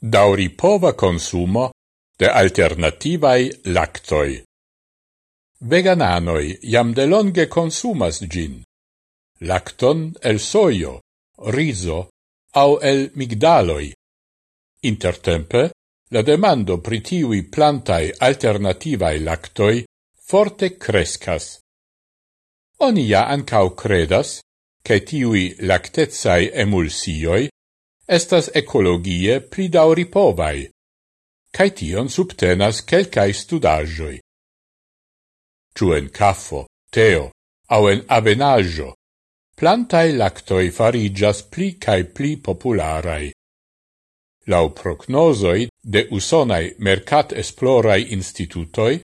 dauripova consumo de alternativai lactoi. Vegananoi jam delonge consumas gin. Lacton el soio, riso au el migdaloi. Intertempe, la demando pritiui plantai alternativai alternativae lactoi forte crescas. Oni ja ancau credas che tiui lactezai emulsioi estas ecologie pli dauripovai, cae tion subtenas quelcae studajoi. Ciu en caffo, teo, au en avenaggio, plantae lactoi farigias pli cae pli popularai. Lau prognosoi de usonai mercat esplorai institutoi,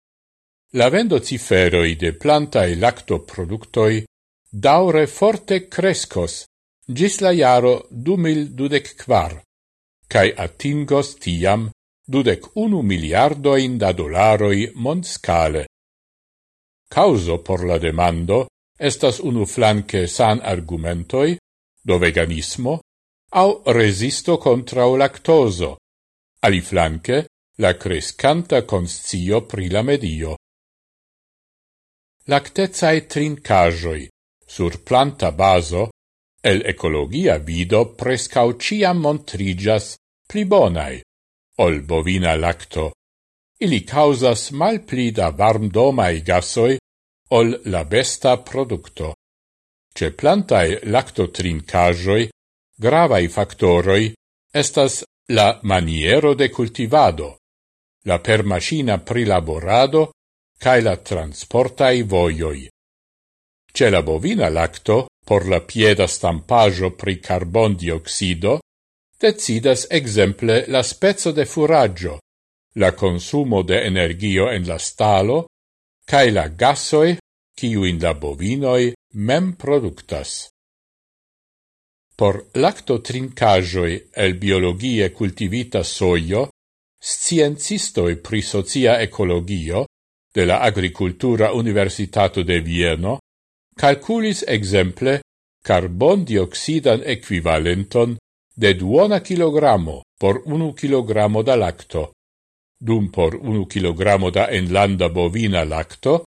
la vendo ciferoi de plantae lactoproductoi daure forte crescos gis la iaro du mil dudec quar, cae atingos tiam dudec unu miliardoin da dolaroi mondscale. Causo por la demando estas unu flanque san argumentoi, do veganismo, au resisto contra o lactoso, ali flanque la crescanta conscio pri la medio. Lactezae trincajoi sur planta baso El ecologia vido prescau ciam montrigas pli bonai, ol bovina lacto. Ili causas mal pli da varmdomai gasoi, ol la besta producto. Ce plantae lactotrincajoi, gravai factoroi, estas la maniero de cultivado, la permacina prilaborado, cae la transportai voioi. Ce la bovina lacto, por la pieda stampaggio pri carbon dioxido, decidas exemple la spezzo de furaggio, la consumo de energio en la stalo, cae la gasoi, ciuin la bovinoi mem productas. Por lactotrincajoi el biologie cultivita soio, sciencistoi pri socia ecologio de la Agricultura Universitato de Vieno calculis exemple carbon dioxidan equivalenton de duona kilogramo por unu kilogramo da lacto. Dum por unu kilogramo da enlanda bovina lacto,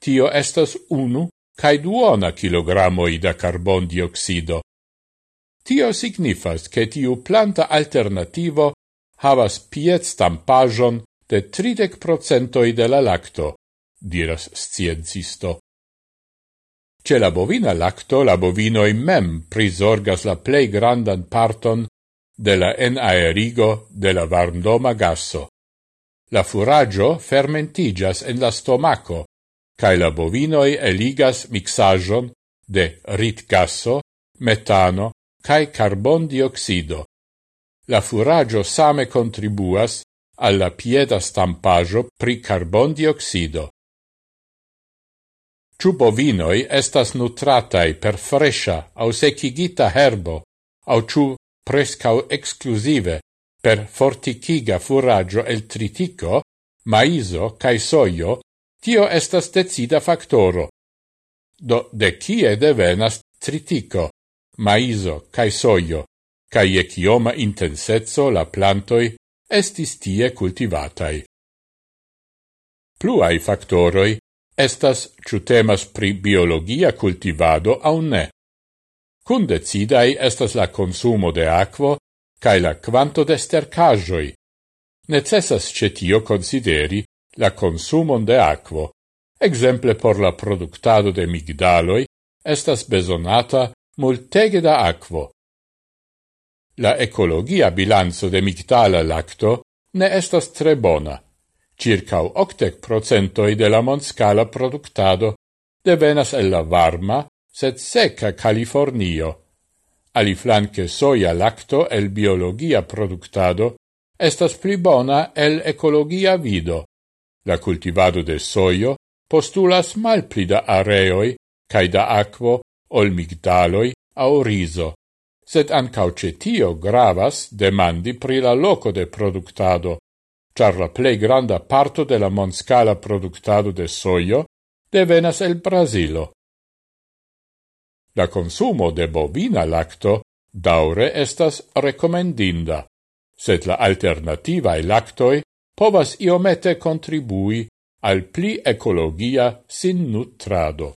tio estas unu cae duona kilogramoi da carbon dioxido. Tio signifas che tiu planta alternativo havas piet stampajon de 30% de la lacto, diras sciencisto. Ce la bovina lacto la bovinoi mem prisorgas la plei grandan parton de la enaerigo de la varndoma gasso. La furaggio fermentigas en la stomaco, cae la bovinoi eligas mixajon de ritgasso, metano, cae carbondioxido. La furaggio same contribuas alla pieda stampaggio pri carbondioxido. Ciu bovinoi estas nutratai per fresca au secigita herbo, au ciu prescau exclusive per forticiga furaggio el tritico, maiso cae soio, tio estas decida factoro. Do de cie devenas tritico, maiso cae soio, cae e cioma intensezzo la plantoi estis tie cultivatai. Pluai factoroi estas ciu temas pri biologia cultivado au ne. Cun decidai estas la consumo de aquo cae la quanto de stercajoi. Necessas cetio consideri la consumon de aquo. Exemple por la productado de migdaloi estas besonata multege da aquo. La ecologia bilanzo de migdala lacto ne estas tre bona circa octec procentoi de la monscala productado devenas el la varma, sed seca Californio. Ali flanque soia lacto el biologia productado estas pli bona el ecologia vido. La cultivado de soio postulas malpli da areoi cae da aquo ol migdaloi au riso, sed ancauce tio gravas demandi pri la loco de productado char la plei granda parto de la monscala productado de soio devenas el Brasilo. La consumo de bovina lacto daure estas recomendinda, sed la alternativae lactoi povas iomete contribui al pli ecologia sin nutrado.